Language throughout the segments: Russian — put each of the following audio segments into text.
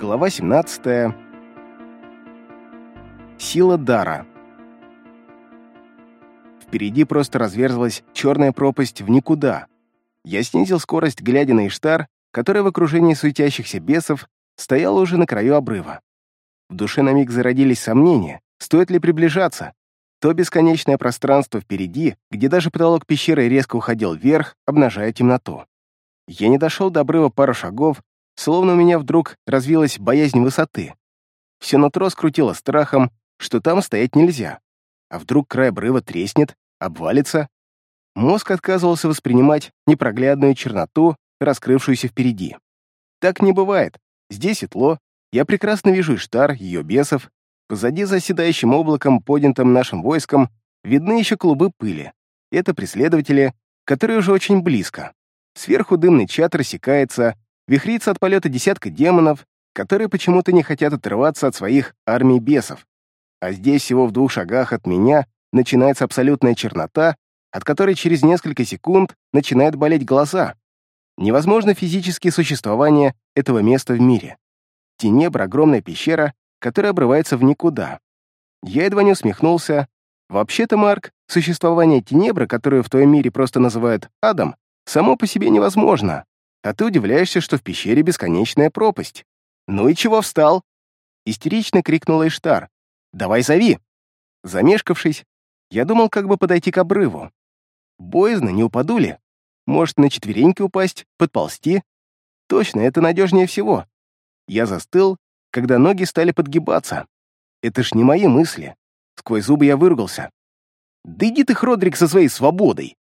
Глава 17. Сила дара. Впереди просто разверзлась черная пропасть в никуда. Я снизил скорость, глядя на Иштар, которая в окружении светящихся бесов стояла уже на краю обрыва. В душе на миг зародились сомнения, стоит ли приближаться. То бесконечное пространство впереди, где даже потолок пещеры резко уходил вверх, обнажая темноту. Я не дошел до обрыва пару шагов, словно у меня вдруг развилась боязнь высоты. Все нутро скрутило страхом, что там стоять нельзя. А вдруг край обрыва треснет, обвалится? Мозг отказывался воспринимать непроглядную черноту, раскрывшуюся впереди. Так не бывает. Здесь светло, я прекрасно вижу Иштар, ее бесов. Позади заседающим облаком, поднятым нашим войском, видны еще клубы пыли. Это преследователи, которые уже очень близко. Сверху дымный чат рассекается, вихрится от полета десятка демонов, которые почему-то не хотят отрываться от своих армий бесов. А здесь, всего в двух шагах от меня, начинается абсолютная чернота, от которой через несколько секунд начинают болеть глаза. Невозможно физически существование этого места в мире. Тенебра — огромная пещера, которая обрывается в никуда. Я едва не усмехнулся. Вообще-то, Марк, существование Тенебра, которую в твоем мире просто называют адом, само по себе невозможно. А ты удивляешься, что в пещере бесконечная пропасть. «Ну и чего встал?» Истерично крикнула Иштар. «Давай зови!» Замешкавшись, я думал, как бы подойти к обрыву. Боязно, не упаду ли? Может, на четвереньки упасть, подползти? Точно, это надежнее всего. Я застыл, когда ноги стали подгибаться. Это ж не мои мысли. Сквозь зубы я выругался. «Да иди ты, Хродрик, со своей свободой!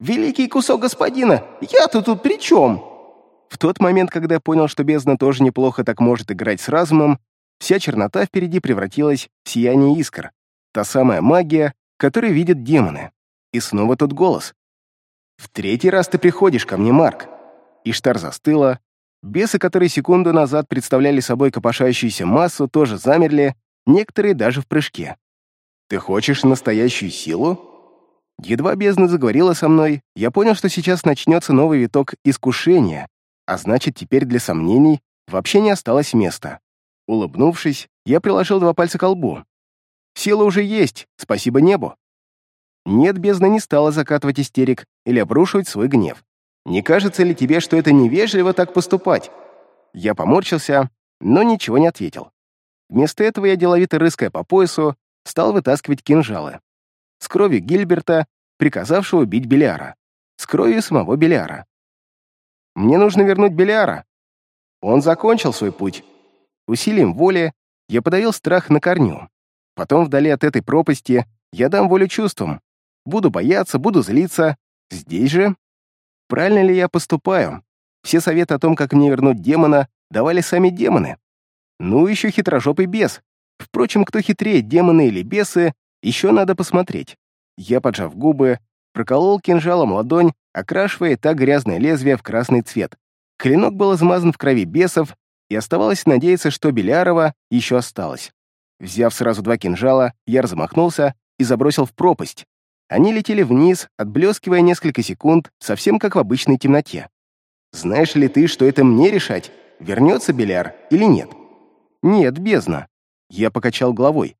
Великий кусок господина, я-то тут при чем?» В тот момент, когда я понял, что бездна тоже неплохо так может играть с разумом, вся чернота впереди превратилась в сияние искр. Та самая магия, которую видят демоны. И снова тот голос. «В третий раз ты приходишь ко мне, Марк». Иштар застыла. Бесы, которые секунду назад представляли собой копошающуюся массу, тоже замерли, некоторые даже в прыжке. «Ты хочешь настоящую силу?» Едва бездна заговорила со мной, я понял, что сейчас начнется новый виток искушения, а значит, теперь для сомнений вообще не осталось места. Улыбнувшись, я приложил два пальца к лбу. Сила уже есть, спасибо небу. Нет, бездна не стала закатывать истерик или обрушивать свой гнев. Не кажется ли тебе, что это невежливо так поступать? Я поморщился, но ничего не ответил. Вместо этого я, деловито рыская по поясу, стал вытаскивать кинжалы. С кровью Гильберта, приказавшего убить Белиара. С кровью самого Белиара. Мне нужно вернуть Белиара. Он закончил свой путь. Усилием воли я подавил страх на корню. Потом, вдали от этой пропасти, я дам волю чувствам, Буду бояться, буду злиться. Здесь же? Правильно ли я поступаю? Все советы о том, как мне вернуть демона, давали сами демоны. Ну, еще хитрожопый бес. Впрочем, кто хитрее, демоны или бесы, еще надо посмотреть. Я, поджав губы, проколол кинжалом ладонь, окрашивая так грязное лезвие в красный цвет. Клинок был измазан в крови бесов, и оставалось надеяться, что Белярова еще осталось. Взяв сразу два кинжала, я размахнулся и забросил в пропасть. Они летели вниз, отблескивая несколько секунд, совсем как в обычной темноте. Знаешь ли ты, что это мне решать, вернется Беляр или нет? Нет, бездна. Я покачал головой.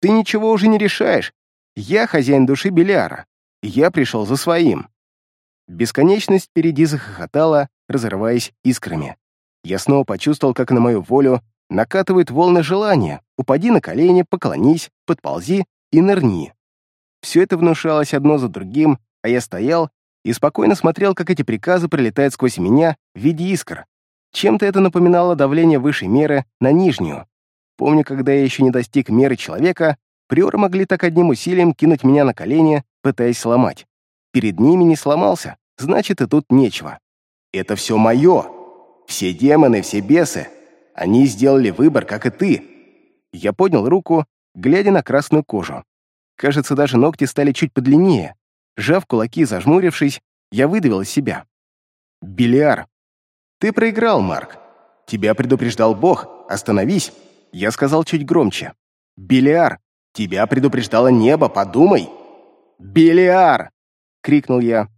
Ты ничего уже не решаешь. Я хозяин души Беляра. Я пришел за своим. Бесконечность впереди захохотала, разрываясь искрами. Я снова почувствовал, как на мою волю накатывают волны желания. Упади на колени, поклонись, подползи и нырни. Все это внушалось одно за другим, а я стоял и спокойно смотрел, как эти приказы пролетают сквозь меня в виде искр. Чем-то это напоминало давление высшей меры на нижнюю. Помню, когда я еще не достиг меры человека, приоры могли так одним усилием кинуть меня на колени, пытаясь сломать. Перед ними не сломался, значит, и тут нечего. Это все мое. Все демоны, все бесы. Они сделали выбор, как и ты. Я поднял руку, глядя на красную кожу. Кажется, даже ногти стали чуть подлиннее. Жав кулаки, зажмурившись, я выдавил из себя. «Бильяр!» «Ты проиграл, Марк. Тебя предупреждал Бог. Остановись!» Я сказал чуть громче. «Бильяр! Тебя предупреждало небо, подумай!» «Бильяр!» — крикнул я.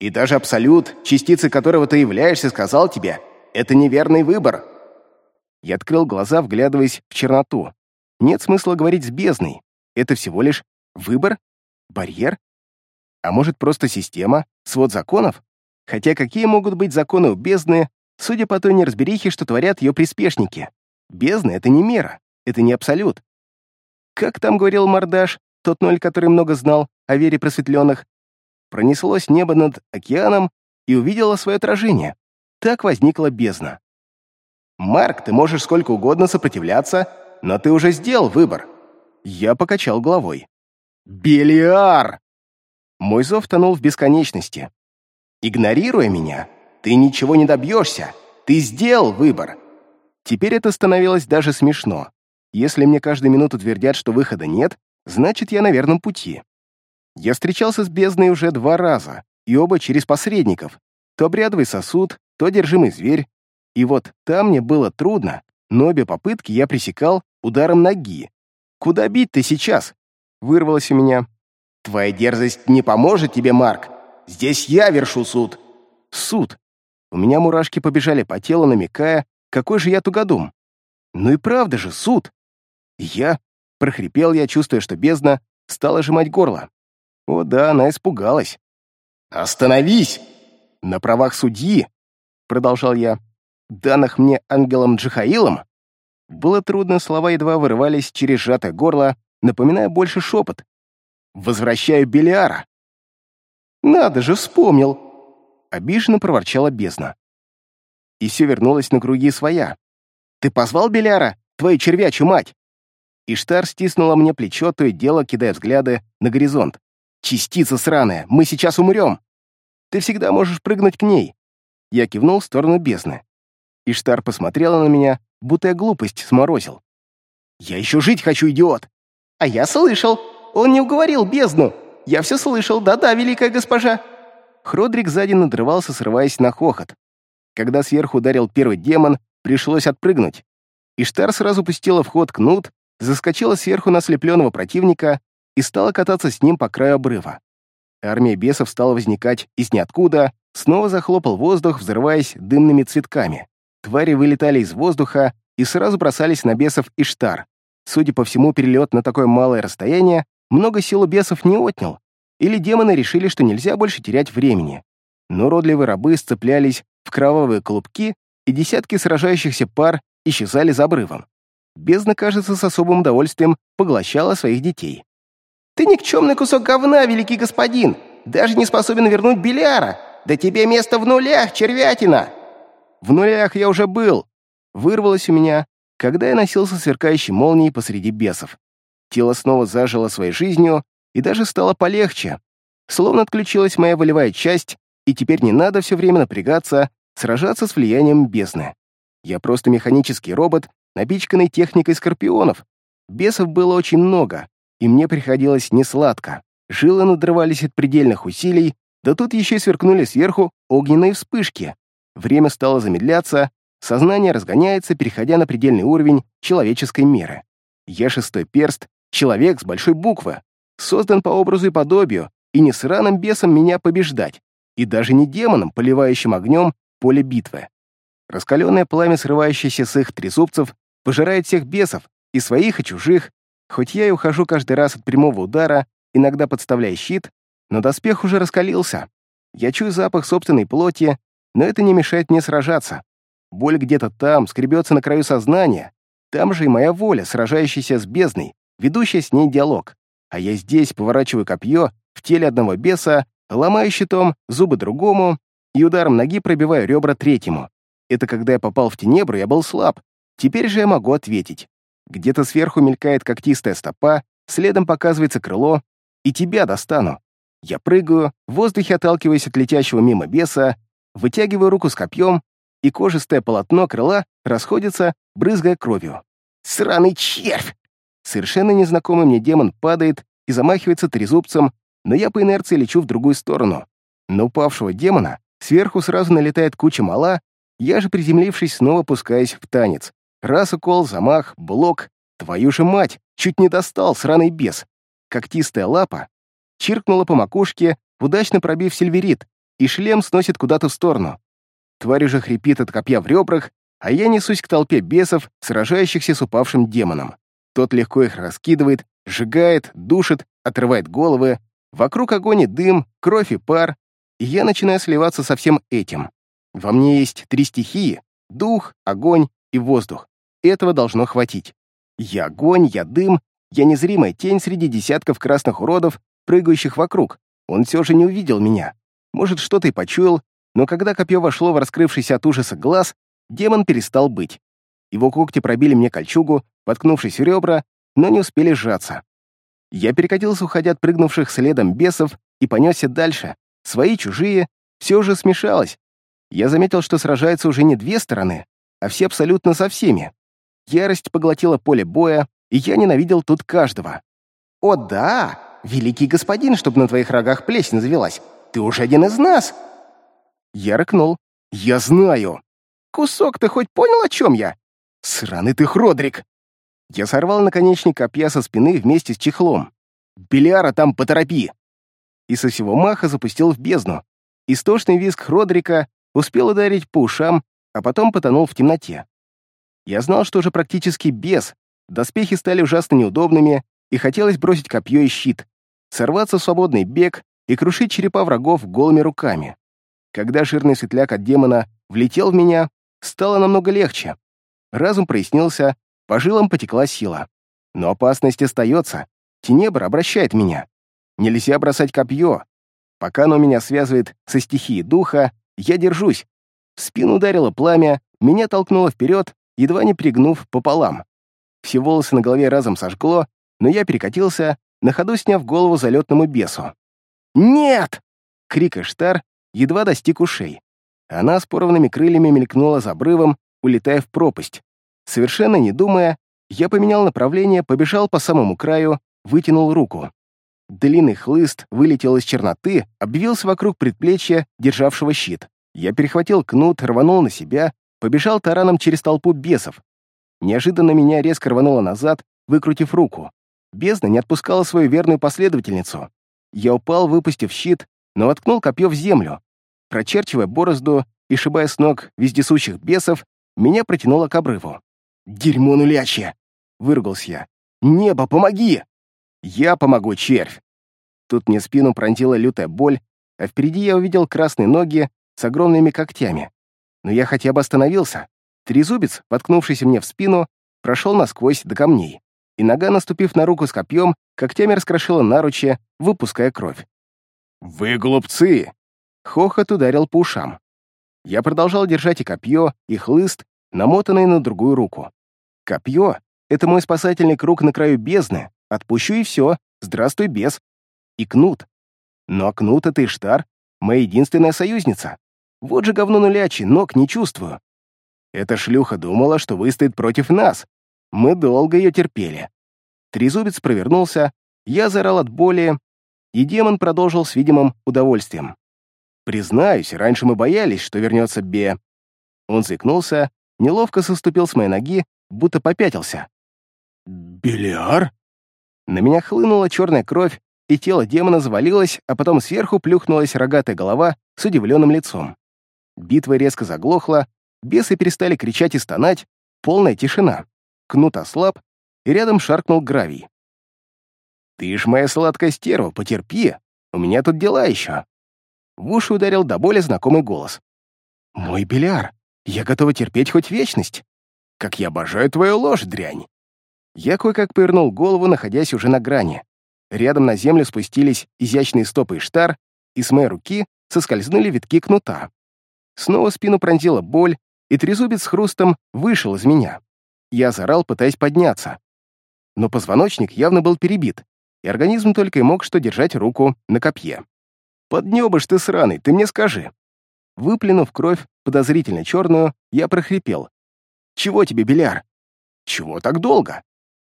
«И даже Абсолют, частицей которого ты являешься, сказал тебе, это неверный выбор!» Я открыл глаза, вглядываясь в черноту. Нет смысла говорить с бездной. Это всего лишь выбор? Барьер? А может, просто система, свод законов? Хотя какие могут быть законы у бездны, судя по той неразберихе, что творят ее приспешники? Бездна — это не мера, это не абсолют. Как там говорил Мордаш, тот ноль, который много знал о вере просветленных, пронеслось небо над океаном и увидело свое отражение. Так возникла бездна. «Марк, ты можешь сколько угодно сопротивляться, но ты уже сделал выбор». Я покачал головой. «Белиар!» Мой зов тонул в бесконечности. «Игнорируя меня, ты ничего не добьешься. Ты сделал выбор». Теперь это становилось даже смешно. Если мне каждую минуту твердят, что выхода нет, значит, я на верном пути. Я встречался с бездной уже два раза, и оба через посредников. То обрядовый сосуд, то одержимый зверь. И вот там мне было трудно, но обе попытки я пресекал ударом ноги. «Куда бить ты сейчас?» — вырвалось у меня. «Твоя дерзость не поможет тебе, Марк. Здесь я вершу суд». «Суд?» У меня мурашки побежали по телу, намекая, какой же я тугодум. Ну и правда же, суд. Я, прохрипел я, чувствуя, что бездна стала сжимать горло. О да, она испугалась. «Остановись!» «На правах судьи», — продолжал я, — «данных мне ангелом Джихаилом». Было трудно, слова едва вырывались через сжатое горло, напоминая больше шепот. «Возвращаю Белиара». «Надо же, вспомнил!» — обиженно проворчала бездна. И все вернулось на круги своя. «Ты позвал Белиара, твою червячью мать?» Иштар стиснула мне плечо, то и дело кидая взгляды на горизонт. «Частица сраная, мы сейчас умрем!» «Ты всегда можешь прыгнуть к ней!» Я кивнул в сторону бездны. Иштар посмотрела на меня, будто я глупость сморозил. «Я еще жить хочу, идиот!» «А я слышал! Он не уговорил бездну! Я все слышал, да-да, великая госпожа!» Хродрик сзади надрывался, срываясь на хохот. Когда сверху ударил первый демон, пришлось отпрыгнуть. Иштар сразу пустила в ход кнут, заскочила сверху на ослепленного противника и стала кататься с ним по краю обрыва. Армия бесов стала возникать из ниоткуда, снова захлопал воздух, взрываясь дымными цветками. Твари вылетали из воздуха и сразу бросались на бесов и штар. Судя по всему, перелет на такое малое расстояние много сил у бесов не отнял, или демоны решили, что нельзя больше терять времени. Но родливые рабы сцеплялись в кровавые клубки, и десятки сражающихся пар исчезали за обрывом. Бездна, кажется, с особым удовольствием поглощала своих детей. «Ты никчемный кусок говна, великий господин! Даже не способен вернуть Беляра! Да тебе место в нулях, червятина!» «В нулях я уже был!» Вырвалось у меня, когда я носился сверкающей молнией посреди бесов. Тело снова зажило своей жизнью, и даже стало полегче. Словно отключилась моя волевая часть, и теперь не надо все время напрягаться, сражаться с влиянием бездны. Я просто механический робот, напичканный техникой скорпионов. Бесов было очень много, и мне приходилось несладко. Жилы надрывались от предельных усилий, да тут еще сверкнули сверху огненные вспышки. Время стало замедляться, сознание разгоняется, переходя на предельный уровень человеческой меры. Я шестой перст, человек с большой буквы, создан по образу и подобию, и не сраным бесом меня побеждать, и даже не демоном, поливающим огнем поле битвы. Раскаленное пламя, срывающееся с их трезубцев, пожирает всех бесов, и своих, и чужих, Хоть я и ухожу каждый раз от прямого удара, иногда подставляя щит, но доспех уже раскалился. Я чую запах собственной плоти, но это не мешает мне сражаться. Боль где-то там, скребется на краю сознания. Там же и моя воля, сражающаяся с бездной, ведущая с ней диалог. А я здесь поворачиваю копье в теле одного беса, ломаю щитом зубы другому и ударом ноги пробиваю ребра третьему. Это когда я попал в Тенебру, я был слаб. Теперь же я могу ответить. Где-то сверху мелькает когтистая стопа, следом показывается крыло, и тебя достану. Я прыгаю, в воздухе отталкиваясь от летящего мимо беса, вытягиваю руку с копьем, и кожистое полотно крыла расходится, брызгая кровью. «Сраный червь!» Совершенно незнакомый мне демон падает и замахивается трезубцем, но я по инерции лечу в другую сторону. На упавшего демона сверху сразу налетает куча мала, я же, приземлившись, снова пускаюсь в танец. Раз укол, замах, блок. Твою же мать, чуть не достал, сраный бес. Когтистая лапа чиркнула по макушке, удачно пробив сильверит, и шлем сносит куда-то в сторону. Тварь уже хрипит от копья в ребрах, а я несусь к толпе бесов, сражающихся с упавшим демоном. Тот легко их раскидывает, сжигает, душит, отрывает головы. Вокруг огонь и дым, кровь и пар, и я начинаю сливаться со всем этим. Во мне есть три стихии — дух, огонь и воздух. Этого должно хватить. Я огонь, я дым, я незримая тень среди десятков красных уродов, прыгающих вокруг. Он все же не увидел меня. Может, что-то и почуял, но когда копье вошло в раскрывшийся от ужаса глаз, демон перестал быть. Его когти пробили мне кольчугу, воткнувшись в ребра, но не успели сжаться. Я перекатился, уходя от прыгнувших следом бесов, и понесся дальше. Свои, чужие, все уже смешалось. Я заметил, что сражаются уже не две стороны, а все абсолютно со всеми. Ярость поглотила поле боя, и я ненавидел тут каждого. «О да, великий господин, чтобы на твоих рогах плесень завелась, ты уже один из нас!» Я рыкнул. «Я знаю!» «Кусок, ты хоть понял, о чем я?» «Сраный ты, Хродрик!» Я сорвал наконечник копья со спины вместе с чехлом. «Беляра там поторопи!» И со всего маха запустил в бездну. Истошный визг Хродрика успел ударить по ушам, а потом потонул в темноте. Я знал, что уже практически без, доспехи стали ужасно неудобными, и хотелось бросить копье и щит, сорваться в свободный бег и крушить черепа врагов голыми руками. Когда жирный светляк от демона влетел в меня, стало намного легче. Разум прояснился, по жилам потекла сила. Но опасность остается. Тенебр обращает меня. Нельзя бросать копье. Пока оно меня связывает со стихией духа, я держусь. В спину ударило пламя, меня толкнуло вперед, едва не пригнув пополам. Все волосы на голове разом сожгло, но я перекатился, на ходу сняв голову залетному бесу. «Нет!» — крик Эштар едва достиг ушей. Она с порванными крыльями мелькнула за обрывом, улетая в пропасть. Совершенно не думая, я поменял направление, побежал по самому краю, вытянул руку. Длинный хлыст вылетел из черноты, обвился вокруг предплечья, державшего щит. Я перехватил кнут, рванул на себя, побежал тараном через толпу бесов. Неожиданно меня резко рвануло назад, выкрутив руку. Бездна не отпускала свою верную последовательницу. Я упал, выпустив щит, но воткнул копье в землю. Прочерчивая борозду и шибая с ног вездесущих бесов, меня протянуло к обрыву. «Дерьмо нулячье!» — выругался я. «Небо, помоги!» «Я помогу, червь!» Тут мне спину пронзила лютая боль, а впереди я увидел красные ноги с огромными когтями. Но я хотя бы остановился. Трезубец, воткнувшийся мне в спину, прошел насквозь до камней, и нога, наступив на руку с копьем, когтями раскрошила наручье, выпуская кровь. «Вы глупцы!» Хохот ударил по ушам. Я продолжал держать и копье, и хлыст, намотанный на другую руку. Копье — это мой спасательный круг на краю бездны. Отпущу и все. Здравствуй, бес. И кнут. Но кнут — это Иштар, моя единственная союзница. Вот же говно нулячий, ног не чувствую. Эта шлюха думала, что выстоит против нас. Мы долго ее терпели. Трезубец провернулся, я заорал от боли, и демон продолжил с видимым удовольствием. Признаюсь, раньше мы боялись, что вернется Бе. Он заикнулся, неловко соступил с моей ноги, будто попятился. «Белиар?» На меня хлынула черная кровь, и тело демона завалилось, а потом сверху плюхнулась рогатая голова с удивленным лицом. Битва резко заглохла, Бесы перестали кричать и стонать, полная тишина. Кнут ослаб, и рядом шаркнул гравий. «Ты ж моя сладкая стерва, потерпи, у меня тут дела еще». В уши ударил до боли знакомый голос. «Мой Беляр, я готова терпеть хоть вечность. Как я обожаю твою ложь, дрянь!» Я кое-как повернул голову, находясь уже на грани. Рядом на землю спустились изящные стопы и штар, и с моей руки соскользнули витки кнута. Снова спину пронзила боль, и трезубец с хрустом вышел из меня. Я заорал, пытаясь подняться. Но позвоночник явно был перебит, и организм только и мог что держать руку на копье. «Поднебыш ты сраный, ты мне скажи!» Выплюнув кровь, подозрительно черную, я прохрипел. «Чего тебе, Беляр?» «Чего так долго?»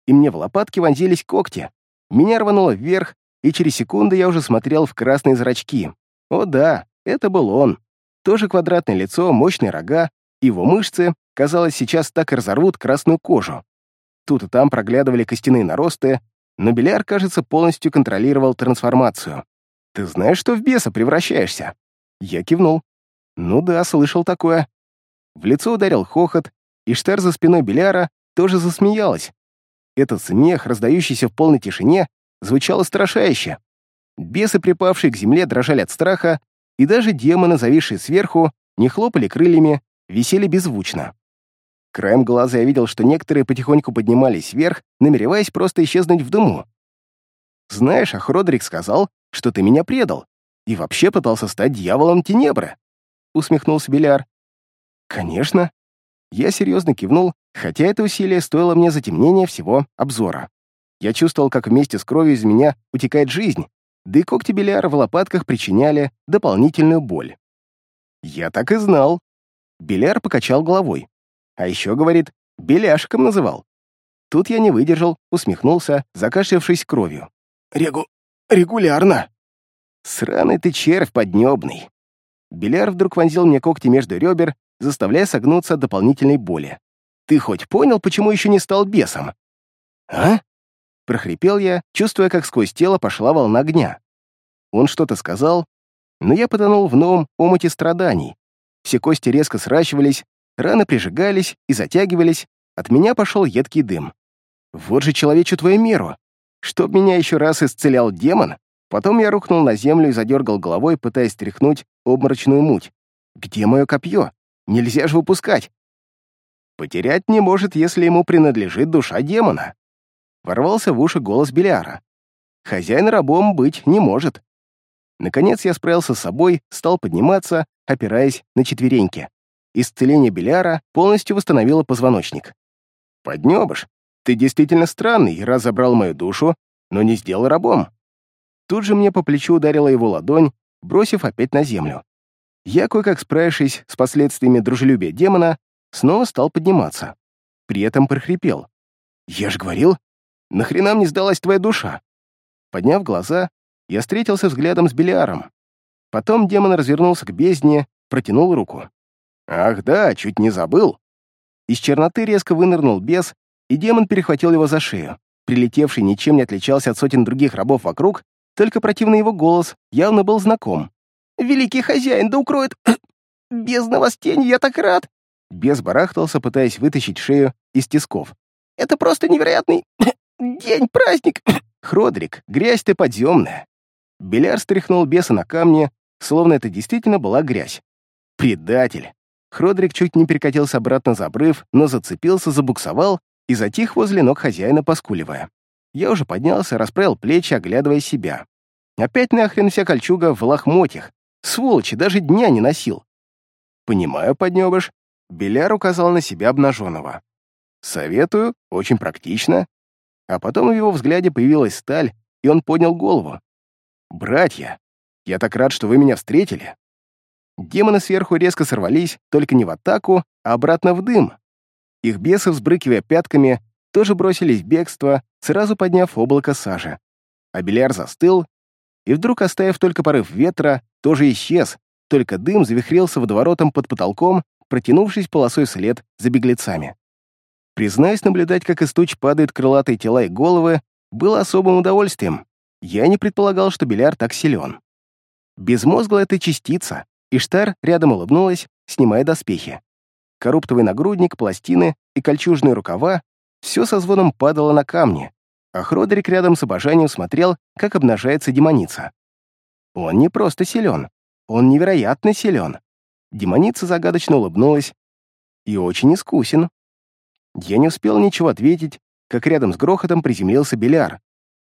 И мне в лопатки вонзились когти. Меня рвануло вверх, и через секунду я уже смотрел в красные зрачки. О да, это был он. Тоже квадратное лицо, мощные рога, его мышцы, казалось, сейчас так и разорвут красную кожу. Тут и там проглядывали костяные наросты, но Беляр, кажется, полностью контролировал трансформацию. «Ты знаешь, что в беса превращаешься?» Я кивнул. «Ну да, слышал такое». В лицо ударил хохот, и Штар за спиной Беляра тоже засмеялась. Этот смех, раздающийся в полной тишине, звучал устрашающе. Бесы, припавшие к земле, дрожали от страха, и даже демоны, зависшие сверху, не хлопали крыльями, висели беззвучно. Краем глаза я видел, что некоторые потихоньку поднимались вверх, намереваясь просто исчезнуть в дыму. «Знаешь, а Хродрик сказал, что ты меня предал, и вообще пытался стать дьяволом Тенебры», — усмехнулся Беляр. «Конечно». Я серьезно кивнул, хотя это усилие стоило мне затемнения всего обзора. Я чувствовал, как вместе с кровью из меня утекает жизнь, да и когти Беляра в лопатках причиняли дополнительную боль. «Я так и знал». Беляр покачал головой. А еще, говорит, беляшком называл. Тут я не выдержал, усмехнулся, закашлявшись кровью. «Регу... регулярно!» «Сраный ты червь поднебный!» Беляр вдруг вонзил мне когти между ребер, заставляя согнуться от дополнительной боли. «Ты хоть понял, почему еще не стал бесом?» «А?» — прохрипел я, чувствуя, как сквозь тело пошла волна огня. Он что-то сказал, но я потонул в новом омуте страданий. Все кости резко сращивались, раны прижигались и затягивались, от меня пошел едкий дым. Вот же человечу твою меру. Чтоб меня еще раз исцелял демон, потом я рухнул на землю и задергал головой, пытаясь стряхнуть обморочную муть. Где мое копье? Нельзя же выпускать. Потерять не может, если ему принадлежит душа демона. Ворвался в уши голос Белиара. Хозяин рабом быть не может. Наконец я справился с собой, стал подниматься, опираясь на четвереньки. Исцеление Беляра полностью восстановило позвоночник. «Поднебыш, ты действительно странный, раз забрал мою душу, но не сделал рабом». Тут же мне по плечу ударила его ладонь, бросив опять на землю. Я, кое-как справившись с последствиями дружелюбия демона, снова стал подниматься. При этом прохрипел. «Я ж говорил, нахрена мне сдалась твоя душа?» Подняв глаза, я встретился взглядом с Белиаром. Потом демон развернулся к бездне, протянул руку. «Ах да, чуть не забыл!» Из черноты резко вынырнул бес, и демон перехватил его за шею. Прилетевший ничем не отличался от сотен других рабов вокруг, только противный его голос явно был знаком. «Великий хозяин, да укроет... Бездна вас я так рад!» Бес барахтался, пытаясь вытащить шею из тисков. «Это просто невероятный день, праздник!» «Хродрик, грязь ты подъемная!» Беляр стряхнул беса на камни, словно это действительно была грязь. «Предатель!» Хродрик чуть не перекатился обратно за обрыв, но зацепился, забуксовал и затих возле ног хозяина, поскуливая. Я уже поднялся, расправил плечи, оглядывая себя. Опять нахрен вся кольчуга в лохмотьях. Сволочи, даже дня не носил. Понимаю, поднебыш. Беляр указал на себя обнаженного. Советую, очень практично. А потом в его взгляде появилась сталь, и он поднял голову. «Братья, я так рад, что вы меня встретили. Демоны сверху резко сорвались, только не в атаку, а обратно в дым. Их бесы, взбрыкивая пятками, тоже бросились в бегство, сразу подняв облако сажи. А Беляр застыл, и вдруг, оставив только порыв ветра, тоже исчез, только дым завихрился водоворотом под потолком, протянувшись полосой след за беглецами. Признаюсь, наблюдать, как из туч падают крылатые тела и головы, было особым удовольствием. Я не предполагал, что Беляр так силен. Безмозглая это частица, Иштар рядом улыбнулась, снимая доспехи. Коруптовый нагрудник, пластины и кольчужные рукава — все со звоном падало на камни, а Хродрик рядом с обожанием смотрел, как обнажается демоница. Он не просто силен, он невероятно силен. Демоница загадочно улыбнулась и очень искусен. Я не успел ничего ответить, как рядом с грохотом приземлился Беляр.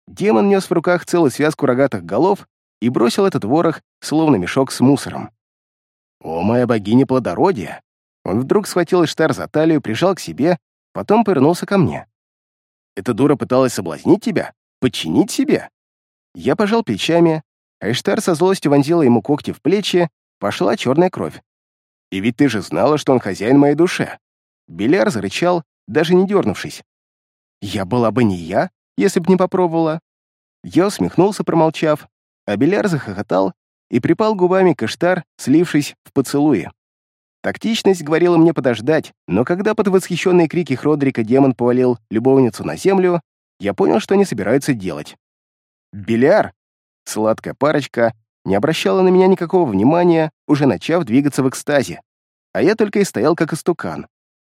Демон нес в руках целую связку рогатых голов и бросил этот ворох, словно мешок с мусором. «О, моя богиня плодородия!» Он вдруг схватил Иштар за талию, прижал к себе, потом повернулся ко мне. «Эта дура пыталась соблазнить тебя? Подчинить себе?» Я пожал плечами, а Иштар со злостью вонзила ему когти в плечи, пошла черная кровь. «И ведь ты же знала, что он хозяин моей душе!» Беляр зарычал, даже не дернувшись. «Я была бы не я, если б не попробовала». Я усмехнулся, промолчав, а Беляр захохотал, и припал губами к Эштар, слившись в поцелуе. Тактичность говорила мне подождать, но когда под восхищенные крики Хродрика демон повалил любовницу на землю, я понял, что они собираются делать. «Беляр!» Сладкая парочка не обращала на меня никакого внимания, уже начав двигаться в экстазе. а я только и стоял как истукан.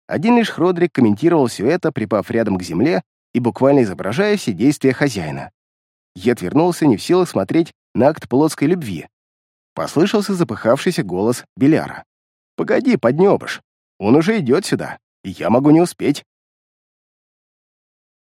Один лишь Хродрик комментировал все это, припав рядом к земле и буквально изображая все действия хозяина. Я отвернулся, не в силах смотреть на акт плотской любви. Послышался запыхавшийся голос Беляра. «Погоди, поднебыш. Он уже идет сюда, и я могу не успеть».